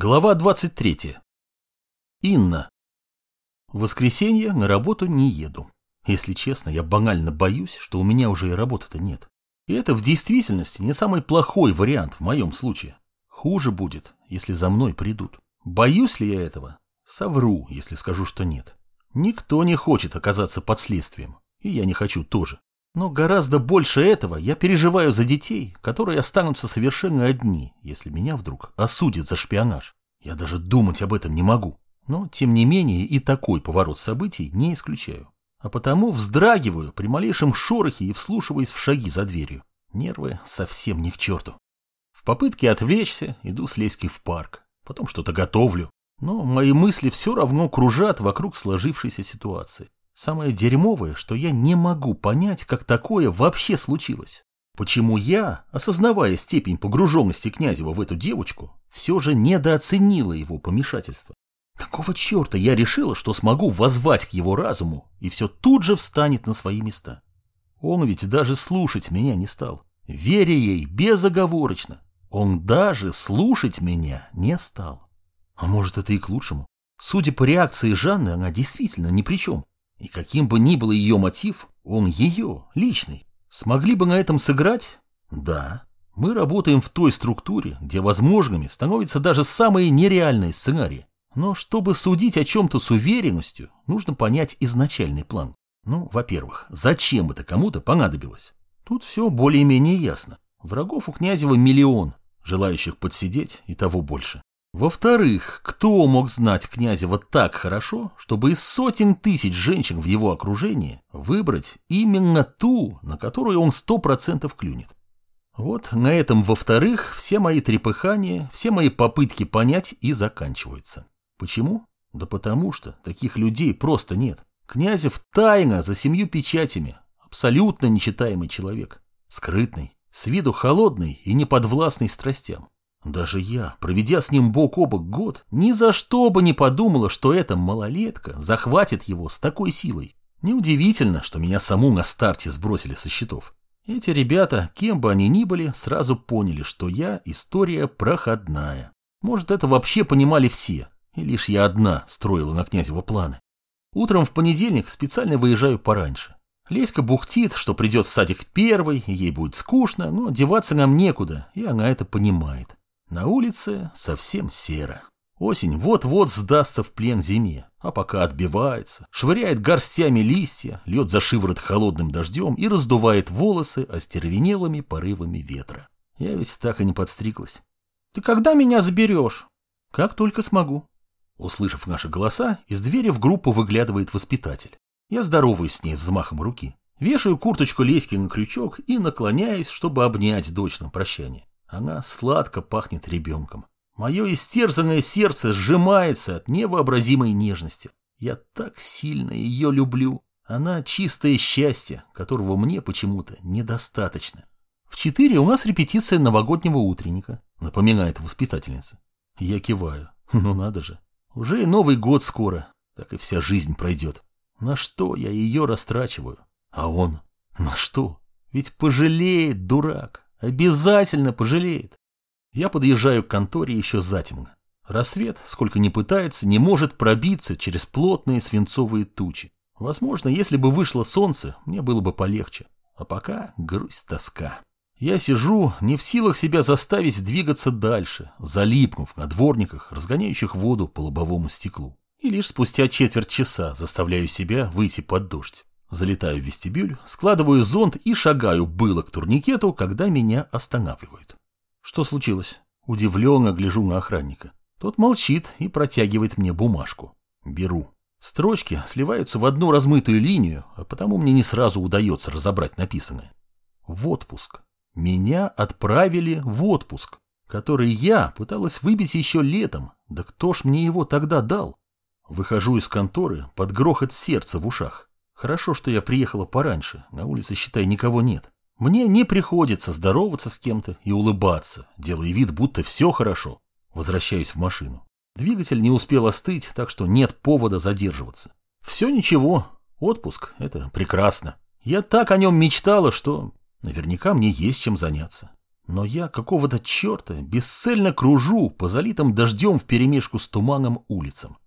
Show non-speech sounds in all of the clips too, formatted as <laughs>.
Глава 23. Инна. В воскресенье на работу не еду. Если честно, я банально боюсь, что у меня уже и работы-то нет. И это в действительности не самый плохой вариант в моем случае. Хуже будет, если за мной придут. Боюсь ли я этого? Совру, если скажу, что нет. Никто не хочет оказаться под следствием. И я не хочу тоже. Но гораздо больше этого я переживаю за детей, которые останутся совершенно одни, если меня вдруг осудят за шпионаж. Я даже думать об этом не могу. Но, тем не менее, и такой поворот событий не исключаю. А потому вздрагиваю при малейшем шорохе и вслушиваясь в шаги за дверью. Нервы совсем не к черту. В попытке отвлечься иду с Леськой в парк. Потом что-то готовлю. Но мои мысли все равно кружат вокруг сложившейся ситуации. Самое дерьмовое, что я не могу понять, как такое вообще случилось. Почему я, осознавая степень погруженности Князева в эту девочку, все же недооценила его помешательство? Какого черта я решила, что смогу воззвать к его разуму, и все тут же встанет на свои места? Он ведь даже слушать меня не стал, веря ей безоговорочно. Он даже слушать меня не стал. А может, это и к лучшему? Судя по реакции Жанны, она действительно ни при чем. И каким бы ни был ее мотив, он ее, личный. Смогли бы на этом сыграть? Да. Мы работаем в той структуре, где возможными становятся даже самые нереальные сценарии. Но чтобы судить о чем-то с уверенностью, нужно понять изначальный план. Ну, во-первых, зачем это кому-то понадобилось? Тут все более-менее ясно. Врагов у Князева миллион, желающих подсидеть и того больше. Во-вторых, кто мог знать Князева так хорошо, чтобы из сотен тысяч женщин в его окружении выбрать именно ту, на которую он сто процентов клюнет? Вот на этом, во-вторых, все мои трепыхания, все мои попытки понять и заканчиваются. Почему? Да потому что таких людей просто нет. Князев тайно за семью печатями, абсолютно нечитаемый человек, скрытный, с виду холодный и неподвластный страстям. Даже я, проведя с ним бок о бок год, ни за что бы не подумала, что эта малолетка захватит его с такой силой. Неудивительно, что меня саму на старте сбросили со счетов. Эти ребята, кем бы они ни были, сразу поняли, что я история проходная. Может, это вообще понимали все, и лишь я одна строила на Князева планы. Утром в понедельник специально выезжаю пораньше. Леська бухтит, что придет в садик первый, и ей будет скучно, но деваться нам некуда, и она это понимает. На улице совсем серо. Осень вот-вот сдастся в плен зиме, а пока отбивается, швыряет горстями листья, льет за шиворот холодным дождем и раздувает волосы остервенелыми порывами ветра. Я ведь так и не подстриглась. «Ты когда меня заберешь?» «Как только смогу». Услышав наши голоса, из двери в группу выглядывает воспитатель. Я здороваюсь с ней взмахом руки. Вешаю курточку Леськи на крючок и наклоняюсь, чтобы обнять дочь на прощание. Она сладко пахнет ребенком. Мое истерзанное сердце сжимается от невообразимой нежности. Я так сильно ее люблю. Она чистое счастье, которого мне почему-то недостаточно. В четыре у нас репетиция новогоднего утренника, напоминает воспитательница. Я киваю. <laughs> Ну надо же. Уже и Новый год скоро, так и вся жизнь пройдет. На что я ее растрачиваю? А он? На что? Ведь пожалеет, дурак. Обязательно пожалеет. Я подъезжаю к конторе еще затемно. Рассвет, сколько ни пытается, не может пробиться через плотные свинцовые тучи. Возможно, если бы вышло солнце, мне было бы полегче. А пока грусть тоска. Я сижу, не в силах себя заставить двигаться дальше, залипнув на дворниках, разгоняющих воду по лобовому стеклу. И лишь спустя четверть часа заставляю себя выйти под дождь. Залетаю в вестибюль, складываю зонт и шагаю было к турникету, когда меня останавливают. Что случилось? Удивленно гляжу на охранника. Тот молчит и протягивает мне бумажку. Беру. Строчки сливаются в одну размытую линию, а потому мне не сразу удается разобрать написанное. В отпуск. Меня отправили в отпуск, который я пыталась выбить еще летом. Да кто ж мне его тогда дал? Выхожу из конторы под грохот сердца в ушах. Хорошо, что я приехала пораньше, на улице, считай, никого нет. Мне не приходится здороваться с кем-то и улыбаться, делая вид, будто все хорошо. Возвращаюсь в машину. Двигатель не успел остыть, так что нет повода задерживаться. Все ничего, отпуск – это прекрасно. Я так о нем мечтала, что наверняка мне есть чем заняться. Но я какого-то черта бесцельно кружу по залитым дождем вперемешку с туманом улицам.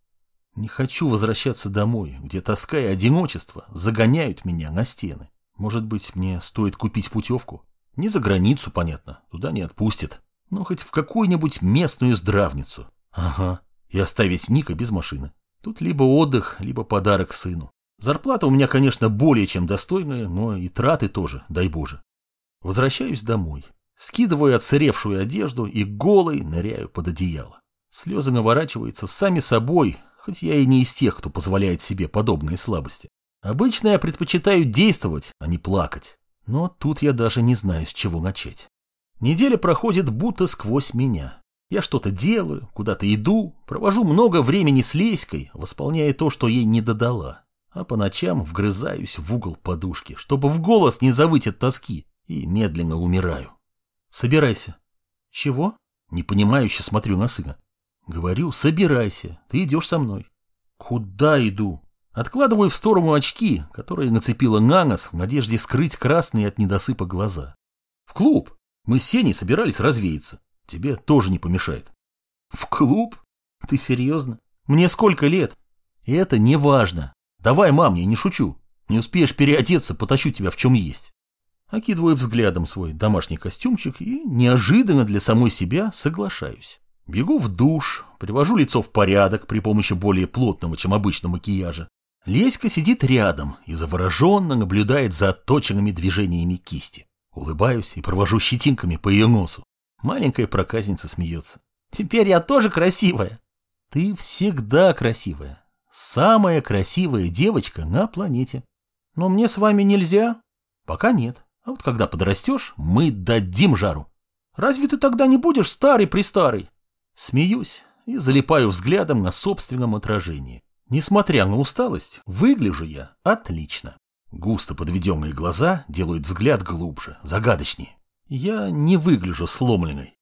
Не хочу возвращаться домой, где тоска и одиночество загоняют меня на стены. Может быть, мне стоит купить путевку? Не за границу, понятно, туда не отпустят. Но хоть в какую-нибудь местную здравницу. Ага, и оставить Ника без машины. Тут либо отдых, либо подарок сыну. Зарплата у меня, конечно, более чем достойная, но и траты тоже, дай боже. Возвращаюсь домой. Скидываю отсыревшую одежду и голой ныряю под одеяло. Слезы наворачиваются сами собой, хоть я и не из тех, кто позволяет себе подобные слабости. Обычно я предпочитаю действовать, а не плакать. Но тут я даже не знаю, с чего начать. Неделя проходит будто сквозь меня. Я что-то делаю, куда-то иду, провожу много времени с Леськой, восполняя то, что ей не додала. А по ночам вгрызаюсь в угол подушки, чтобы в голос не завыть от тоски, и медленно умираю. Собирайся. Чего? Непонимающе смотрю на сына. Говорю, собирайся, ты идешь со мной. Куда иду? Откладываю в сторону очки, которые нацепила на нос в надежде скрыть красные от недосыпа глаза. В клуб. Мы с Сеней собирались развеяться. Тебе тоже не помешает. В клуб? Ты серьезно? Мне сколько лет? Это не важно. Давай, мам, я не шучу. Не успеешь переодеться, потащу тебя в чем есть. Окидываю взглядом свой домашний костюмчик и неожиданно для самой себя соглашаюсь. Бегу в душ, привожу лицо в порядок при помощи более плотного, чем обычно макияжа. Леська сидит рядом и завороженно наблюдает за отточенными движениями кисти. Улыбаюсь и провожу щетинками по ее носу. Маленькая проказница смеется. «Теперь я тоже красивая!» «Ты всегда красивая. Самая красивая девочка на планете. Но мне с вами нельзя?» «Пока нет. А вот когда подрастешь, мы дадим жару. Разве ты тогда не будешь старый-престарый?» Смеюсь и залипаю взглядом на собственном отражении. Несмотря на усталость, выгляжу я отлично. Густо подведенные глаза делают взгляд глубже, загадочнее. Я не выгляжу сломленной.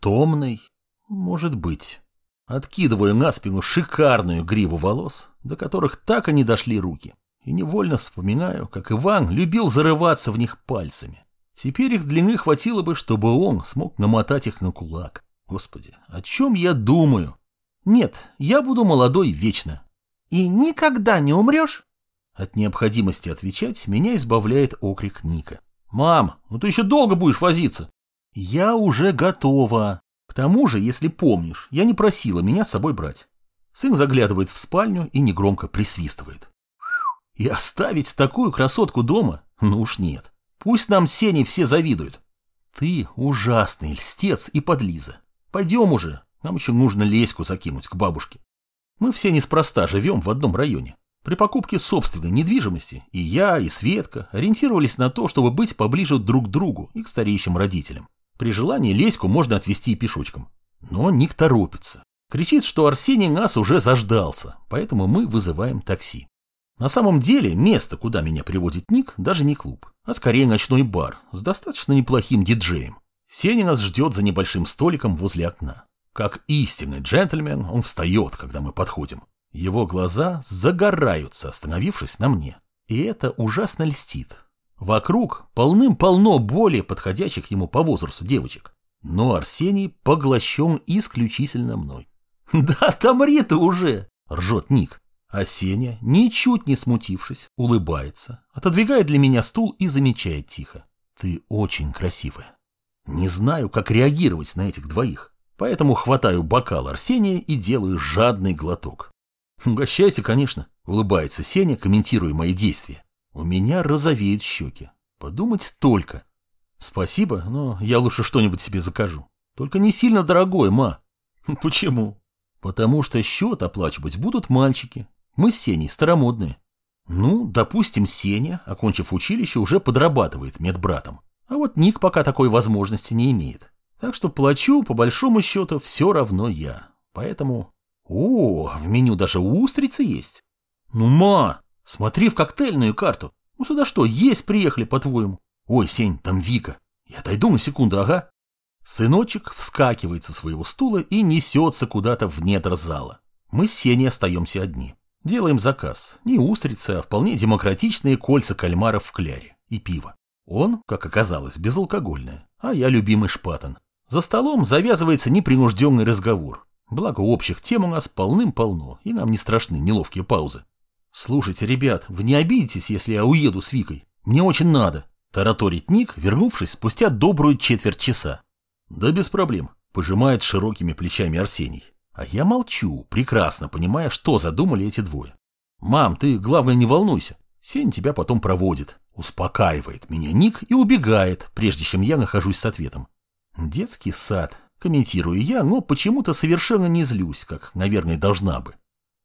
Томной? Может быть. Откидываю на спину шикарную гриву волос, до которых так и не дошли руки. И невольно вспоминаю, как Иван любил зарываться в них пальцами. Теперь их длины хватило бы, чтобы он смог намотать их на кулак. Господи, о чем я думаю? Нет, я буду молодой вечно. И никогда не умрешь? От необходимости отвечать меня избавляет окрик Ника. «Мам, ну ты еще долго будешь возиться?» «Я уже готова. К тому же, если помнишь, я не просила меня с собой брать». Сын заглядывает в спальню и негромко присвистывает. «И оставить такую красотку дома? Ну уж нет. Пусть нам Сеней все завидуют. Ты ужасный льстец и подлиза. Пойдем уже, нам еще нужно леську закинуть к бабушке. Мы все неспроста живем в одном районе. При покупке собственной недвижимости и я, и Светка ориентировались на то, чтобы быть поближе друг к другу и к стареющим родителям. При желании Леську можно отвезти и пешочком. Но Ник торопится. Кричит, что Арсений нас уже заждался, поэтому мы вызываем такси. На самом деле, место, куда меня приводит Ник, даже не клуб, а скорее ночной бар с достаточно неплохим диджеем. Сеня нас ждет за небольшим столиком возле окна. Как истинный джентльмен, он встает, когда мы подходим. Его глаза загораются, остановившись на мне. И это ужасно льстит. Вокруг полным-полно более подходящих ему по возрасту девочек. Но Арсений поглощен исключительно мной. <laughs> «Да отомри ты уже!» — ржет Ник. А Сеня, ничуть не смутившись, улыбается, отодвигает для меня стул и замечает тихо. «Ты очень красивая». Не знаю, как реагировать на этих двоих, поэтому хватаю бокал Арсения и делаю жадный глоток. «Угощайся, конечно», — улыбается Сеня, комментируя мои действия. «У меня розовеют щеки. Подумать только. Спасибо, но я лучше что-нибудь себе закажу. Только не сильно дорогое, ма». <laughs> «Почему?» «Потому что счет оплачивать будут мальчики. Мы с Сеней старомодные». «Ну, допустим, Сеня, окончив училище, уже подрабатывает медбратом. А вот Ник пока такой возможности не имеет. Так что плачу, по большому счету, все равно я. Поэтому о, в меню даже устрицы есть. Ну, ма, смотри в коктейльную карту. Ну, сюда что, есть приехали, по-твоему? Ой, Сень, там Вика. Я отойду на секунду, ага. Сыночек вскакивает со своего стула и несется куда-то в недр зала. Мы с Сеней остаемся одни. Делаем заказ. Не устрицы, а вполне демократичные кольца кальмаров в кляре. И пиво. Он, как оказалось, безалкогольное, а я любимый шпатан. За столом завязывается непринужденный разговор. Благо общих тем у нас полным-полно, и нам не страшны неловкие паузы. «Слушайте, ребят, вы не обидитесь, если я уеду с Викой? Мне очень надо», – тараторит Ник, вернувшись спустя добрую четверть часа. «Да без проблем», – пожимает широкими плечами Арсений. А я молчу, прекрасно понимая, что задумали эти двое. «Мам, ты, главное, не волнуйся. Сень тебя потом проводит». Успокаивает меня Ник и убегает, прежде чем я нахожусь с ответом. Детский сад. Комментирую я, но почему-то совершенно не злюсь, как, наверное, должна бы.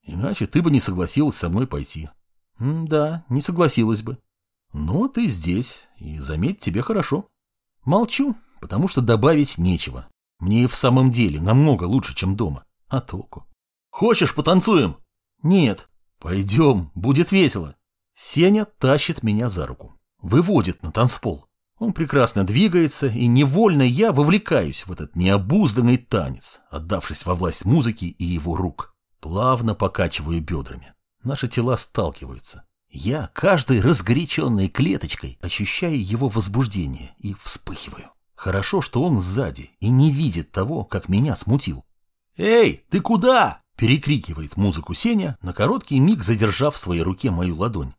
Иначе ты бы не согласилась со мной пойти. М да, не согласилась бы. Но ты здесь, и заметь, тебе хорошо. Молчу, потому что добавить нечего. Мне и в самом деле намного лучше, чем дома. А толку? Хочешь, потанцуем? Нет. Пойдем, будет весело. Сеня тащит меня за руку. Выводит на танцпол. Он прекрасно двигается, и невольно я вовлекаюсь в этот необузданный танец, отдавшись во власть музыки и его рук. Плавно покачиваю бедрами. Наши тела сталкиваются. Я каждой разгоряченной клеточкой ощущаю его возбуждение и вспыхиваю. Хорошо, что он сзади и не видит того, как меня смутил. «Эй, ты куда?» – перекрикивает музыку Сеня, на короткий миг задержав в своей руке мою ладонь.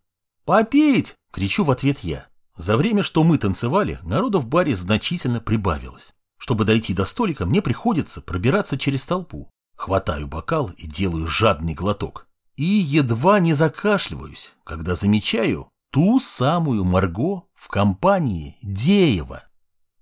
«Попить!» – кричу в ответ я. За время, что мы танцевали, народу в баре значительно прибавилось. Чтобы дойти до столика, мне приходится пробираться через толпу. Хватаю бокал и делаю жадный глоток. И едва не закашливаюсь, когда замечаю ту самую Марго в компании Деева.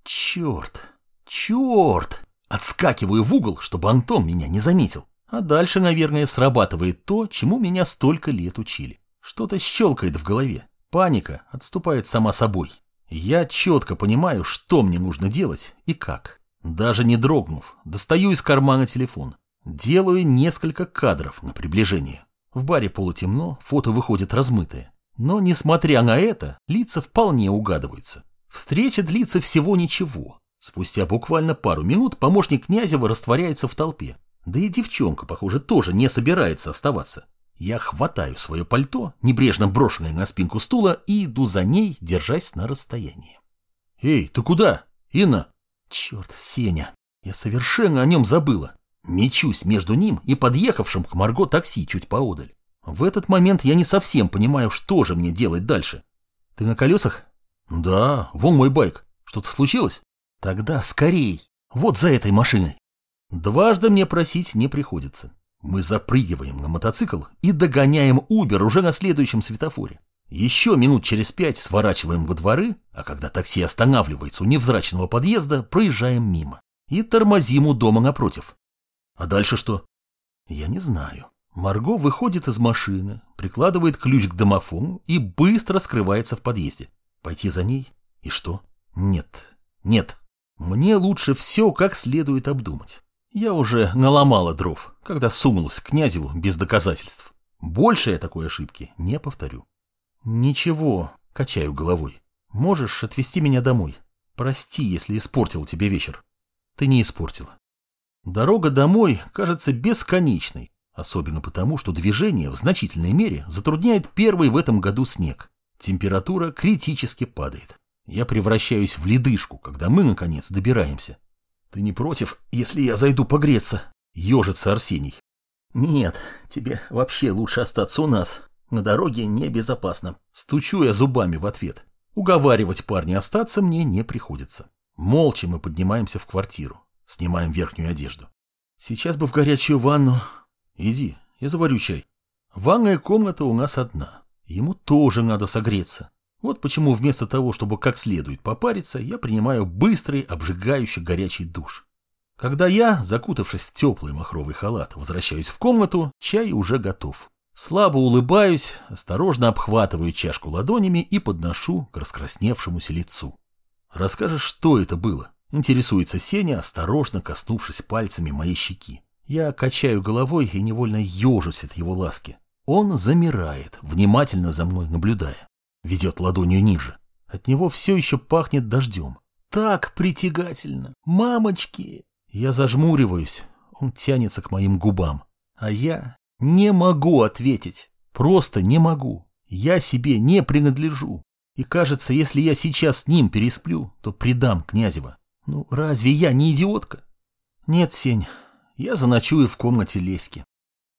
Черт, черт! Отскакиваю в угол, чтобы Антон меня не заметил. А дальше, наверное, срабатывает то, чему меня столько лет учили. Что-то щелкает в голове. Паника отступает сама собой. Я четко понимаю, что мне нужно делать и как. Даже не дрогнув, достаю из кармана телефон. Делаю несколько кадров на приближение. В баре полутемно, фото выходит размытое. Но, несмотря на это, лица вполне угадываются. Встреча длится всего ничего. Спустя буквально пару минут помощник Князева растворяется в толпе. Да и девчонка, похоже, тоже не собирается оставаться. Я хватаю свое пальто, небрежно брошенное на спинку стула, и иду за ней, держась на расстоянии. «Эй, ты куда? Инна?» «Черт, Сеня, я совершенно о нем забыла. Мечусь между ним и подъехавшим к Марго такси чуть поодаль. В этот момент я не совсем понимаю, что же мне делать дальше. Ты на колесах? Да, вон мой байк. Что-то случилось? Тогда скорей. Вот за этой машиной. Дважды мне просить не приходится. Мы запрыгиваем на мотоцикл и догоняем Убер уже на следующем светофоре. Еще минут через пять сворачиваем во дворы, а когда такси останавливается у невзрачного подъезда, проезжаем мимо. И тормозим у дома напротив. А дальше что? Я не знаю. Марго выходит из машины, прикладывает ключ к домофону и быстро скрывается в подъезде. Пойти за ней? И что? Нет, нет. Мне лучше все как следует обдумать. Я уже наломала дров, когда сунулась к Князеву без доказательств. Больше я такой ошибки не повторю. Ничего, качаю головой. Можешь отвезти меня домой. Прости, если испортил тебе вечер. Ты не испортила. Дорога домой кажется бесконечной, особенно потому, что движение в значительной мере затрудняет первый в этом году снег. Температура критически падает. Я превращаюсь в ледышку, когда мы, наконец, добираемся. Ты не против, если я зайду погреться? Ежится Арсений. Нет, тебе вообще лучше остаться у нас. На дороге небезопасно. Стучу я зубами в ответ. Уговаривать парня остаться мне не приходится. Молча мы поднимаемся в квартиру. Снимаем верхнюю одежду. Сейчас бы в горячую ванну. Иди, я заварю чай. Ванная комната у нас одна. Ему тоже надо согреться. Вот почему вместо того, чтобы как следует попариться, я принимаю быстрый, обжигающий горячий душ. Когда я, закутавшись в теплый махровый халат, возвращаюсь в комнату, чай уже готов. Слабо улыбаюсь, осторожно обхватываю чашку ладонями и подношу к раскрасневшемуся лицу. «Расскажешь, что это было?» — интересуется Сеня, осторожно коснувшись пальцами моей щеки. Я качаю головой и невольно ежусь от его ласки. Он замирает, внимательно за мной наблюдая ведет ладонью ниже. От него все еще пахнет дождем. Так притягательно. Мамочки! Я зажмуриваюсь. Он тянется к моим губам. А я не могу ответить. Просто не могу. Я себе не принадлежу. И кажется, если я сейчас с ним пересплю, то предам Князева. Ну, разве я не идиотка? Нет, Сень, я заночую в комнате Леськи.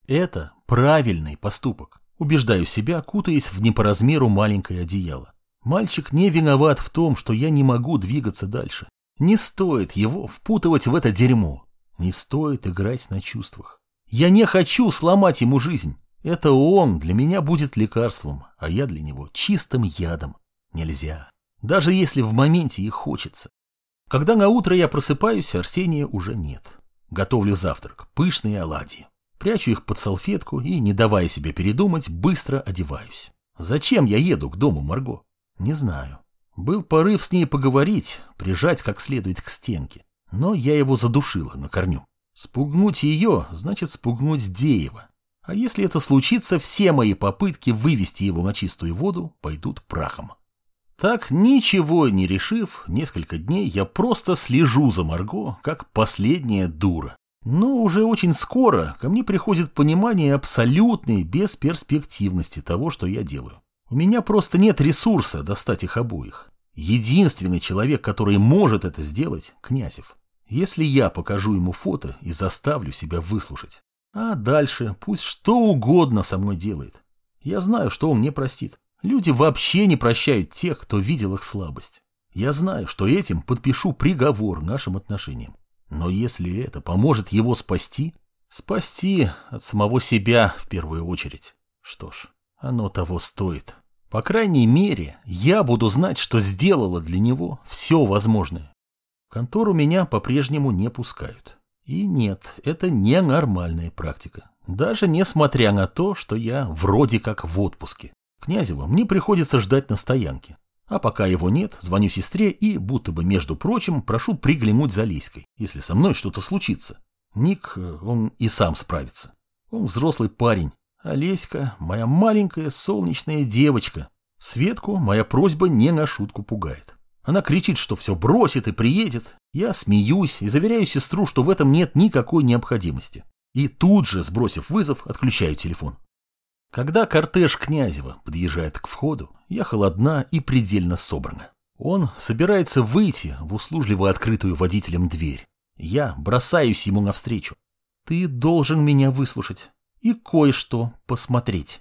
Это правильный поступок. Убеждаю себя, кутаясь в не маленькое одеяло. Мальчик не виноват в том, что я не могу двигаться дальше. Не стоит его впутывать в это дерьмо. Не стоит играть на чувствах. Я не хочу сломать ему жизнь. Это он для меня будет лекарством, а я для него чистым ядом. Нельзя. Даже если в моменте и хочется. Когда на утро я просыпаюсь, Арсения уже нет. Готовлю завтрак, пышные оладьи. Прячу их под салфетку и, не давая себе передумать, быстро одеваюсь. Зачем я еду к дому Марго? Не знаю. Был порыв с ней поговорить, прижать как следует к стенке. Но я его задушила на корню. Спугнуть ее, значит спугнуть Деева. А если это случится, все мои попытки вывести его на чистую воду пойдут прахом. Так, ничего не решив, несколько дней я просто слежу за Марго, как последняя дура. Но уже очень скоро ко мне приходит понимание абсолютной бесперспективности того, что я делаю. У меня просто нет ресурса достать их обоих. Единственный человек, который может это сделать – Князев. Если я покажу ему фото и заставлю себя выслушать. А дальше пусть что угодно со мной делает. Я знаю, что он мне простит. Люди вообще не прощают тех, кто видел их слабость. Я знаю, что этим подпишу приговор нашим отношениям. Но если это поможет его спасти, спасти от самого себя в первую очередь, что ж, оно того стоит. По крайней мере, я буду знать, что сделала для него все возможное. В контору меня по-прежнему не пускают. И нет, это не нормальная практика. Даже несмотря на то, что я вроде как в отпуске. Князева мне приходится ждать на стоянке. А пока его нет, звоню сестре и, будто бы между прочим, прошу приглянуть за Леськой, если со мной что-то случится. Ник, э, он и сам справится. Он взрослый парень, а Леська – моя маленькая солнечная девочка. Светку моя просьба не на шутку пугает. Она кричит, что все бросит и приедет. Я смеюсь и заверяю сестру, что в этом нет никакой необходимости. И тут же, сбросив вызов, отключаю телефон. Когда кортеж Князева подъезжает к входу, я холодна и предельно собрана. Он собирается выйти в услужливо открытую водителем дверь. Я бросаюсь ему навстречу. Ты должен меня выслушать и кое-что посмотреть.